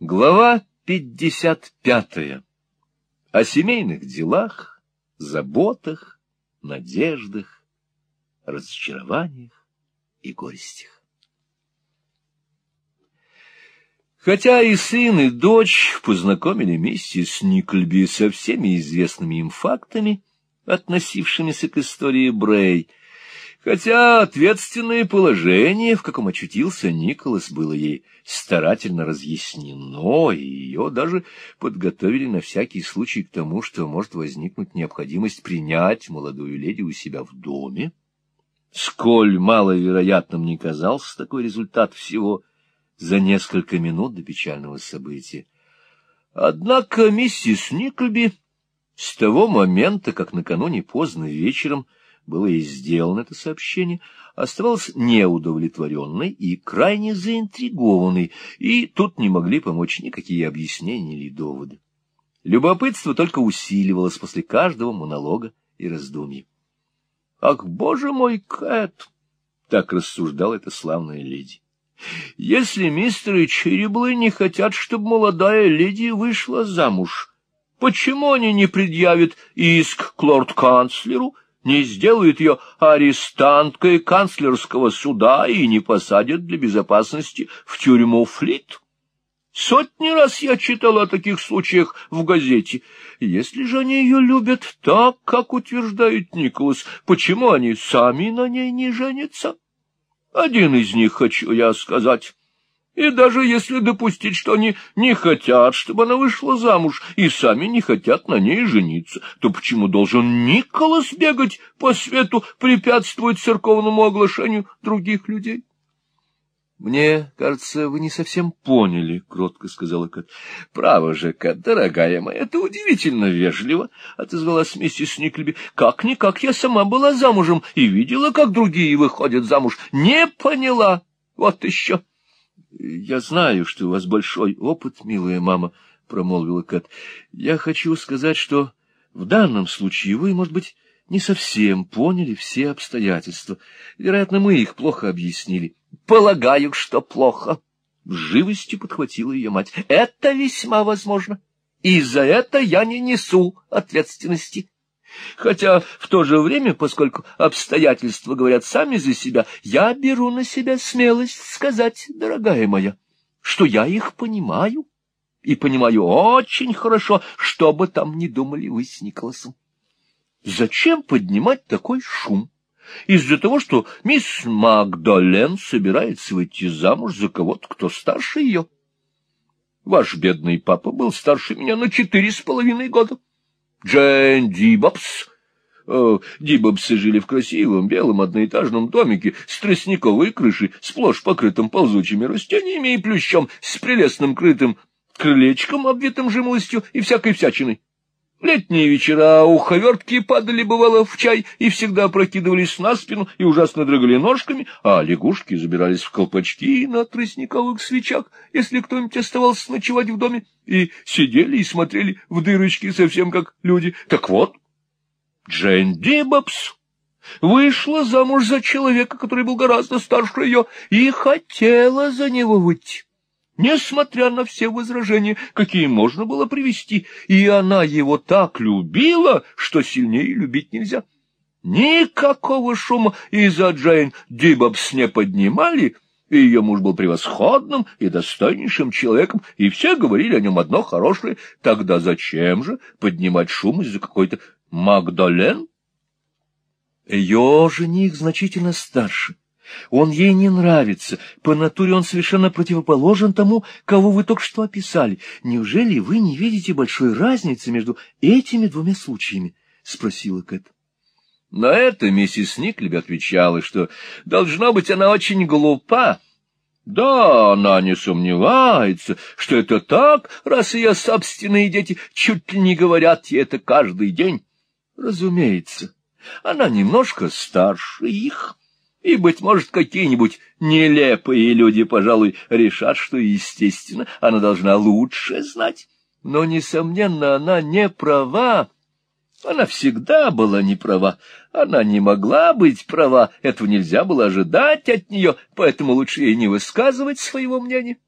Глава пятьдесят пятая. О семейных делах, заботах, надеждах, разочарованиях и горестях. Хотя и сын, и дочь познакомили миссис Никльби со всеми известными им фактами, относившимися к истории Брей, Хотя ответственное положение, в каком очутился Николас, было ей старательно разъяснено, и ее даже подготовили на всякий случай к тому, что может возникнуть необходимость принять молодую леди у себя в доме, сколь маловероятным не казался такой результат всего за несколько минут до печального события. Однако миссис Никлби с того момента, как накануне поздно вечером было и сделано это сообщение, оставалась неудовлетворенной и крайне заинтригованной, и тут не могли помочь никакие объяснения или доводы. Любопытство только усиливалось после каждого монолога и раздумья. «Ах, боже мой, Кэт!» — так рассуждала эта славная леди. «Если мистеры Череблы не хотят, чтобы молодая леди вышла замуж, почему они не предъявят иск к лорд-канцлеру?» Не сделают ее арестанткой канцлерского суда и не посадят для безопасности в тюрьму Флит. Сотни раз я читал о таких случаях в газете. Если же они ее любят так, как утверждает Николас, почему они сами на ней не женятся? Один из них, хочу я сказать, и даже если допустить, что они не хотят, чтобы она вышла замуж, и сами не хотят на ней жениться, то почему должен Николас бегать по свету, препятствовать церковному оглашению других людей? — Мне кажется, вы не совсем поняли, — кротко сказала Кэт. — Право же, Кэт, дорогая моя, это удивительно вежливо, — отозвалась миссис Никлеби. — Как-никак я сама была замужем и видела, как другие выходят замуж. Не поняла. Вот еще. —— Я знаю, что у вас большой опыт, милая мама, — промолвила Кэт. — Я хочу сказать, что в данном случае вы, может быть, не совсем поняли все обстоятельства. Вероятно, мы их плохо объяснили. — Полагаю, что плохо. В живости подхватила ее мать. — Это весьма возможно. И за это я не несу ответственности. Хотя в то же время, поскольку обстоятельства говорят сами за себя, я беру на себя смелость сказать, дорогая моя, что я их понимаю, и понимаю очень хорошо, что бы там ни думали вы с Николасом. Зачем поднимать такой шум? Из-за того, что мисс Магдален собирается выйти замуж за кого-то, кто старше ее. Ваш бедный папа был старше меня на четыре с половиной года. Джейн Дибобс. Дибобсы жили в красивом белом одноэтажном домике с тростниковой крышей, сплошь покрытым ползучими растениями и плющом, с прелестным крытым крылечком, обвитым жимолостью и всякой всячиной. Летние вечера у ховертки падали, бывало, в чай и всегда прокидывались на спину и ужасно дрыгали ножками, а лягушки забирались в колпачки на тростниковых свечах, если кто-нибудь оставался ночевать в доме, и сидели и смотрели в дырочки совсем как люди. Так вот, Джейн Дибобс вышла замуж за человека, который был гораздо старше ее, и хотела за него выйти несмотря на все возражения, какие можно было привести, и она его так любила, что сильнее любить нельзя. Никакого шума из-за Джейн Дибобс не поднимали, и ее муж был превосходным и достойнейшим человеком, и все говорили о нем одно хорошее. Тогда зачем же поднимать шум из-за какой-то Магдален? Ее жених значительно старше — он ей не нравится. По натуре он совершенно противоположен тому, кого вы только что описали. Неужели вы не видите большой разницы между этими двумя случаями? — спросила Кэт. На это миссис Никлеби отвечала, что, должно быть, она очень глупа. Да, она не сомневается, что это так, раз ее собственные дети чуть ли не говорят ей это каждый день. Разумеется, она немножко старше их, и, быть может, какие-нибудь нелепые люди, пожалуй, решат, что, естественно, она должна лучше знать. Но, несомненно, она не права. Она всегда была не права. Она не могла быть права. Этого нельзя было ожидать от нее, поэтому лучше ей не высказывать своего мнения.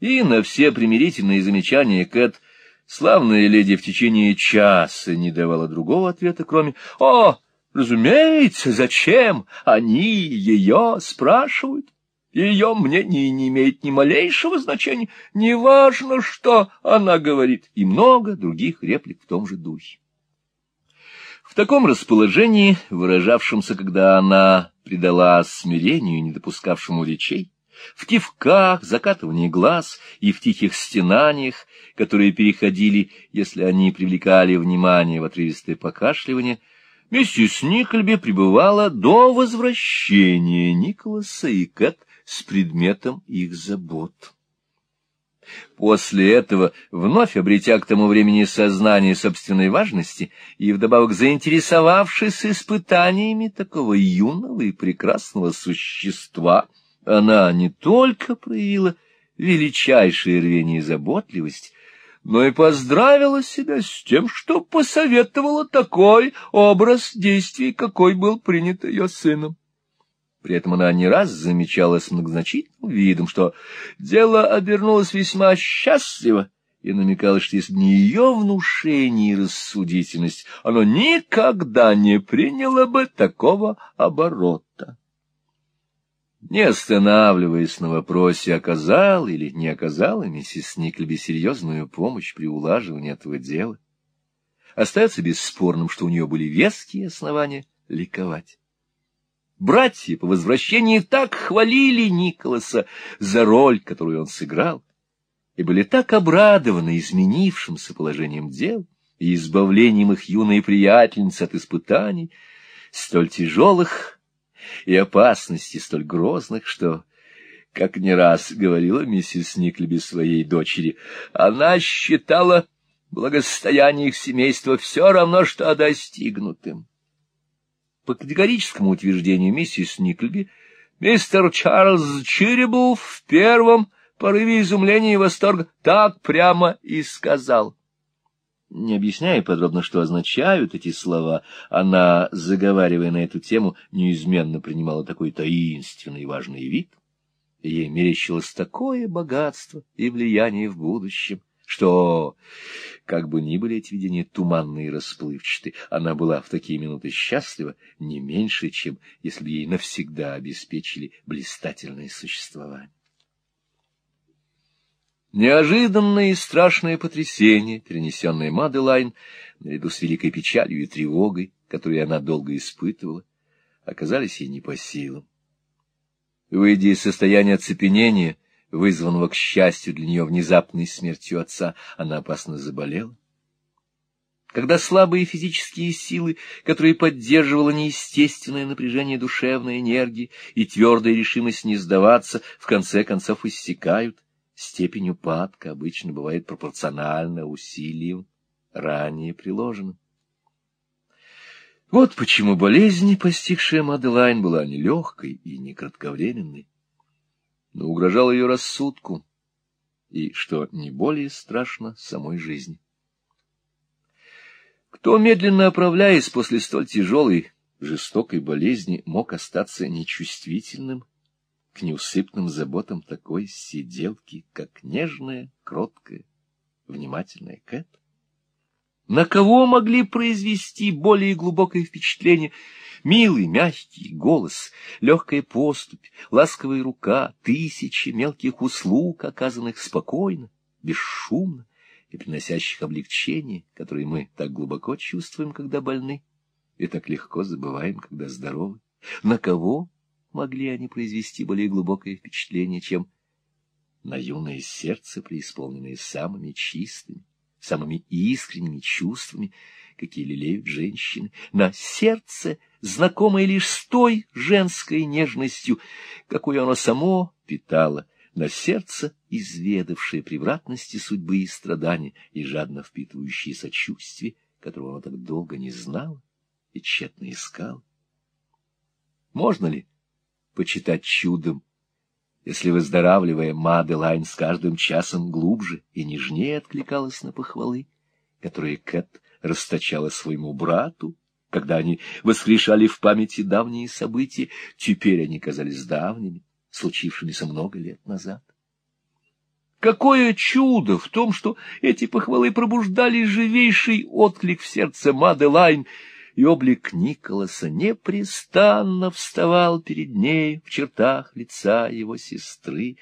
И на все примирительные замечания Кэт славная леди в течение часа не давала другого ответа, кроме «О, разумеется, зачем они ее спрашивают?» Ее мнение не имеет ни малейшего значения, неважно, что она говорит, и много других реплик в том же духе. В таком расположении, выражавшемся, когда она предала смирению, не допускавшему речей, в кивках, закатывании глаз и в тихих стенаниях, которые переходили, если они привлекали внимание в отрывистое покашливание, миссис Никольби пребывала до возвращения Николаса и Кэт с предметом их забот. После этого, вновь обретя к тому времени сознание собственной важности и вдобавок заинтересовавшись испытаниями такого юного и прекрасного существа, она не только проявила величайшее рвение и заботливость, но и поздравила себя с тем, что посоветовала такой образ действий, какой был принят ее сыном. При этом она не раз замечала с многозначительным видом, что дело обернулось весьма счастливо, и намекала, что если не ее внушение и рассудительность, оно никогда не приняло бы такого оборота. Не останавливаясь на вопросе, оказал или не оказала миссис Никлеби серьезную помощь при улаживании этого дела, остается бесспорным, что у нее были веские основания ликовать. Братья по возвращении так хвалили Николаса за роль, которую он сыграл, и были так обрадованы изменившимся положением дел и избавлением их юной приятельницы от испытаний, столь тяжелых и опасностей столь грозных, что, как не раз говорила миссис Никлеби своей дочери, она считала благосостояние их семейства все равно, что достигнутым. По категорическому утверждению миссис Никльби, мистер Чарльз Чирибл в первом порыве изумления и восторга так прямо и сказал. Не объясняя подробно, что означают эти слова, она, заговаривая на эту тему, неизменно принимала такой таинственный и важный вид. Ей мерещилось такое богатство и влияние в будущем, что, как бы ни были эти видения туманные и расплывчаты, она была в такие минуты счастлива не меньше, чем если бы ей навсегда обеспечили блистательное существование. Неожиданное и страшное потрясение, перенесенное Маделайн, наряду с великой печалью и тревогой, которую она долго испытывала, оказались ей не по силам. Выйдя из состояния оцепенения, вызванного, к счастью для нее, внезапной смертью отца, она опасно заболела. Когда слабые физические силы, которые поддерживало неестественное напряжение душевной энергии и твердая решимость не сдаваться, в конце концов иссякают, степень упадка обычно бывает пропорциональна усилиям, ранее приложенным. Вот почему болезнь, постигшая Маделайн, была нелегкой и не кратковременной но угрожал ее рассудку и, что не более страшно, самой жизни. Кто, медленно оправляясь после столь тяжелой, жестокой болезни, мог остаться нечувствительным к неусыпным заботам такой сиделки, как нежная, кроткая, внимательная Кэт? На кого могли произвести более глубокое впечатление Милый, мягкий голос, легкая поступь, ласковая рука, тысячи мелких услуг, оказанных спокойно, бесшумно и приносящих облегчение, которые мы так глубоко чувствуем, когда больны, и так легко забываем, когда здоровы. На кого могли они произвести более глубокое впечатление, чем на юное сердце, преисполненное самыми чистыми, самыми искренними чувствами, какие лелеют женщины, на сердце, знакомое лишь с той женской нежностью, какой оно само питало, на сердце, изведавшее превратности судьбы и страдания и жадно впитывающее сочувствие, которого оно так долго не знало и тщетно искало. Можно ли почитать чудом, если, выздоравливая, Маделайн с каждым часом глубже и нежнее откликалась на похвалы, которые Кэт расточала своему брату, когда они воскрешали в памяти давние события, теперь они казались давними, случившимися много лет назад. Какое чудо в том, что эти похвалы пробуждали живейший отклик в сердце Маделайн, и облик Николаса непрестанно вставал перед ней в чертах лица его сестры,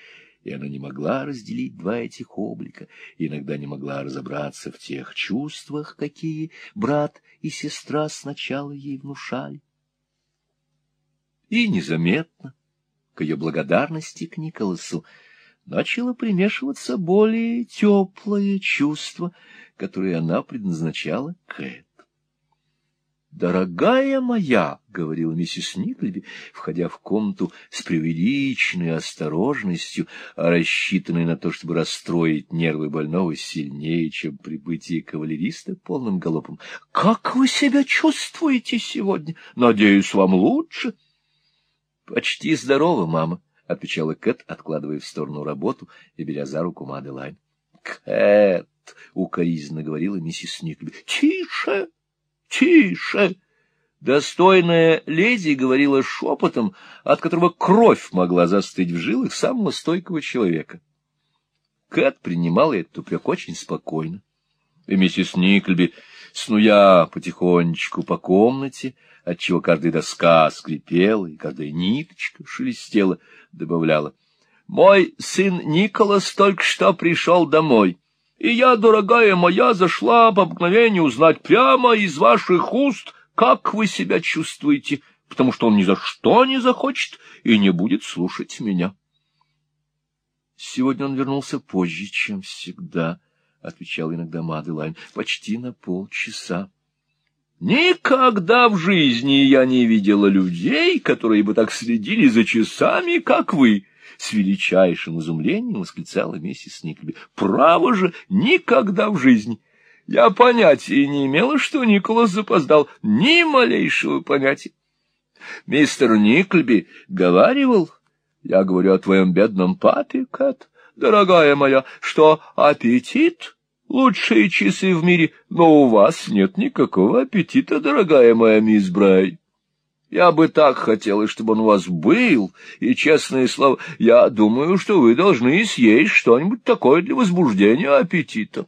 и она не могла разделить два этих облика, и иногда не могла разобраться в тех чувствах, какие брат и сестра сначала ей внушали. И незаметно, к ее благодарности к Николасу, начало примешиваться более теплое чувство, которое она предназначала Кэт. «Дорогая моя», — говорила миссис Никлеби, входя в комнату с преувеличенной осторожностью, рассчитанной на то, чтобы расстроить нервы больного сильнее, чем прибытие кавалериста полным галопом, — «как вы себя чувствуете сегодня? Надеюсь, вам лучше?» «Почти здорово, мама», — отвечала Кэт, откладывая в сторону работу и беря за руку Маделайн. — Кэт! — укоризненно говорила миссис Никлби. — Тише! Тише! Достойная леди говорила шепотом, от которого кровь могла застыть в жилах самого стойкого человека. Кэт принимала этот упрек очень спокойно. И миссис Никльби, снуя потихонечку по комнате, отчего каждая доска скрипела и каждая ниточка шелестела, добавляла. «Мой сын Николас только что пришел домой, и я, дорогая моя, зашла по обыкновению узнать прямо из ваших уст, как вы себя чувствуете, потому что он ни за что не захочет и не будет слушать меня». Сегодня он вернулся позже, чем всегда, — отвечал иногда Маделайн, — почти на полчаса. Никогда в жизни я не видела людей, которые бы так следили за часами, как вы, — с величайшим изумлением восклицала миссис Никльби. — Право же, никогда в жизни. Я понятия не имела, что Николас запоздал, ни малейшего понятия. Мистер Никльби говаривал, я говорю о твоем бедном папе, Кэт, дорогая моя, что аппетит лучшие часы в мире, но у вас нет никакого аппетита, дорогая моя мисс Брай. Я бы так хотела, чтобы он у вас был, и, честное слово, я думаю, что вы должны съесть что-нибудь такое для возбуждения аппетита.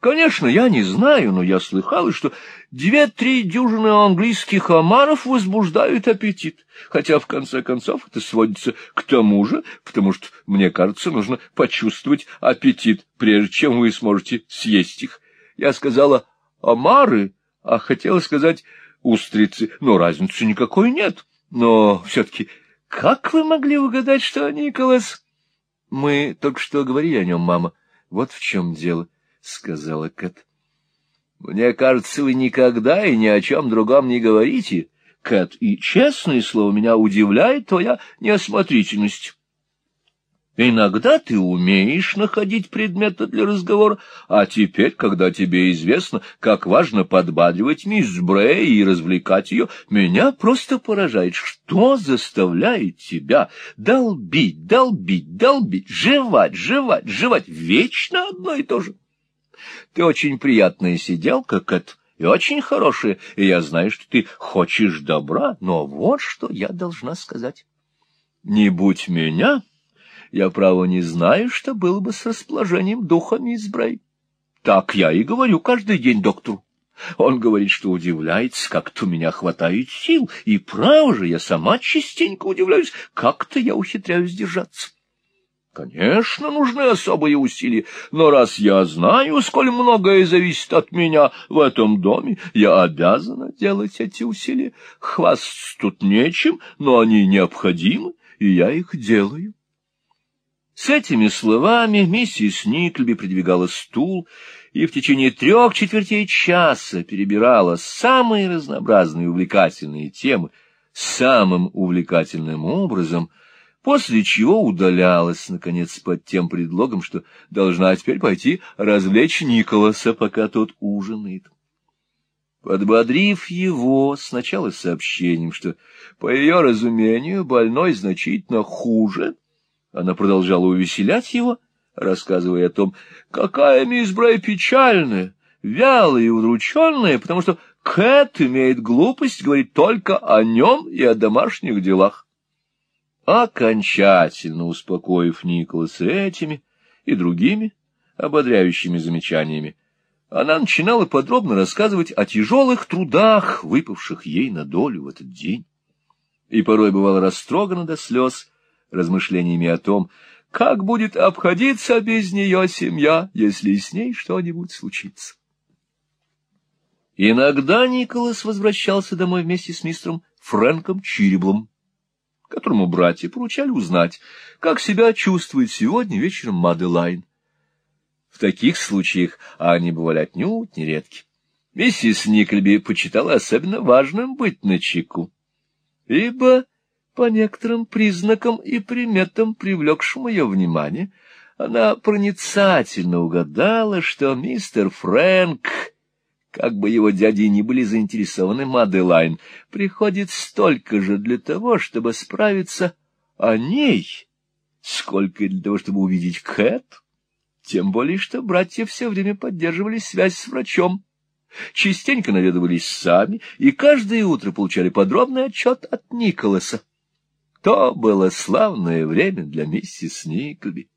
Конечно, я не знаю, но я слыхал, что две-три дюжины английских омаров возбуждают аппетит, хотя, в конце концов, это сводится к тому же, потому что, мне кажется, нужно почувствовать аппетит, прежде чем вы сможете съесть их. Я сказала омары, а хотела сказать устрицы, но разницы никакой нет. Но все-таки как вы могли угадать, что Николас... Мы только что говорили о нем, мама. Вот в чем дело. — сказала Кэт. — Мне кажется, вы никогда и ни о чем другом не говорите, Кэт, и, честное слово, меня удивляет твоя неосмотрительность. Иногда ты умеешь находить предметы для разговора, а теперь, когда тебе известно, как важно подбадривать мисс Брей и развлекать ее, меня просто поражает, что заставляет тебя долбить, долбить, долбить, жевать, жевать, жевать, вечно одно и то же. Ты очень приятная сиделка, Кэт, и очень хорошая, и я знаю, что ты хочешь добра, но вот что я должна сказать. Не будь меня, я, право, не знаю, что было бы с расположением духа, мисс Брей. Так я и говорю каждый день доктору. Он говорит, что удивляется, как-то у меня хватает сил, и, право же, я сама частенько удивляюсь, как-то я ухитряюсь держаться. Конечно, нужны особые усилия, но раз я знаю, сколь многое зависит от меня в этом доме, я обязана делать эти усилия. Хвастаться тут нечем, но они необходимы, и я их делаю. С этими словами миссис Никльби придвигала стул и в течение трех четвертей часа перебирала самые разнообразные увлекательные темы самым увлекательным образом — после чего удалялась, наконец, под тем предлогом, что должна теперь пойти развлечь Николаса, пока тот ужинает. Подбодрив его сначала сообщением, что, по ее разумению, больной значительно хуже, она продолжала увеселять его, рассказывая о том, какая мисс Брай печальная, вялая и удрученная, потому что Кэт имеет глупость говорить только о нем и о домашних делах. Окончательно успокоив Николаса этими и другими ободряющими замечаниями, она начинала подробно рассказывать о тяжелых трудах, выпавших ей на долю в этот день. И порой бывала растрогана до слез размышлениями о том, как будет обходиться без нее семья, если с ней что-нибудь случится. Иногда Николас возвращался домой вместе с мистером Фрэнком Чириблом, которому братья поручали узнать, как себя чувствует сегодня вечером Маделайн. В таких случаях они бывали отнюдь нередки. Миссис Никльби почитала особенно важным быть начеку, ибо по некоторым признакам и приметам, привлекшим ее внимание, она проницательно угадала, что мистер Фрэнк, как бы его дяди ни были заинтересованы Маделайн, приходит столько же для того, чтобы справиться о ней, сколько и для того, чтобы увидеть Кэт. Тем более, что братья все время поддерживали связь с врачом, частенько наведывались сами и каждое утро получали подробный отчет от Николаса. То было славное время для миссис Никлби.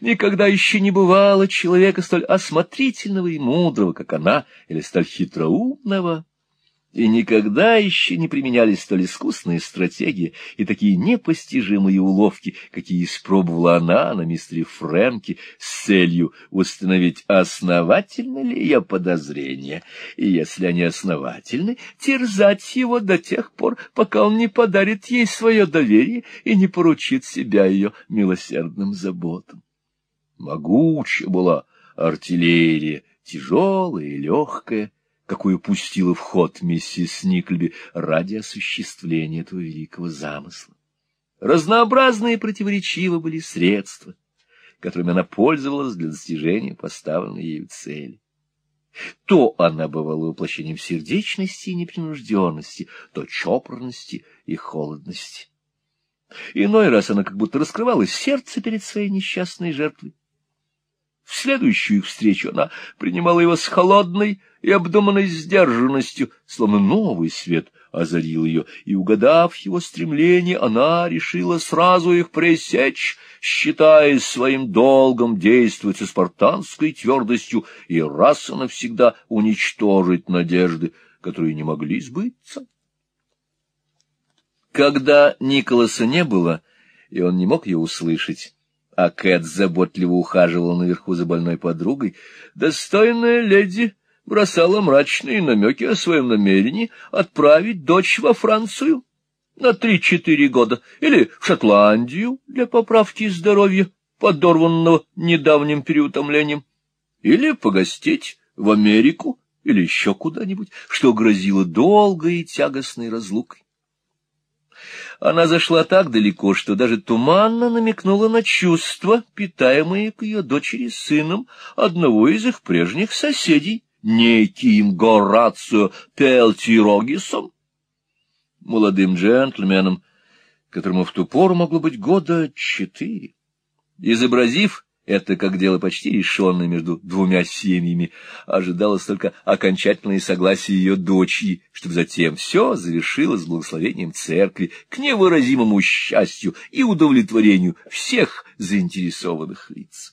Никогда еще не бывало человека столь осмотрительного и мудрого, как она, или столь хитроумного и никогда еще не применялись столь искусные стратегии и такие непостижимые уловки, какие испробовала она на мистере Фрэнке с целью установить, основательны ли ее подозрения, и, если они основательны, терзать его до тех пор, пока он не подарит ей свое доверие и не поручит себя ее милосердным заботам. Могучая была артиллерия, тяжелая и легкая, какую пустила в ход миссис Никльби ради осуществления этого великого замысла. Разнообразные и противоречивы были средства, которыми она пользовалась для достижения поставленной ею цели. То она бывала воплощением сердечности и непринужденности, то чопорности и холодности. Иной раз она как будто раскрывала сердце перед своей несчастной жертвой. В следующую их встречу она принимала его с холодной, и обдуманной сдержанностью, словно новый свет озарил ее, и, угадав его стремление, она решила сразу их пресечь, считая своим долгом действовать со спартанской твердостью и раз и навсегда уничтожить надежды, которые не могли сбыться. Когда Николаса не было, и он не мог ее услышать, а Кэт заботливо ухаживал наверху за больной подругой, достойная леди бросала мрачные намеки о своем намерении отправить дочь во Францию на три-четыре года или в Шотландию для поправки здоровья, подорванного недавним переутомлением, или погостить в Америку или еще куда-нибудь, что грозило долгой и тягостной разлукой. Она зашла так далеко, что даже туманно намекнула на чувства, питаемые к ее дочери сыном одного из их прежних соседей, неким Горацио Пелтирогисом, молодым джентльменом, которому в ту пору могло быть года четыре. Изобразив это как дело почти решенное между двумя семьями, ожидалось только окончательное согласие ее дочери, чтобы затем все завершилось благословением церкви к невыразимому счастью и удовлетворению всех заинтересованных лиц.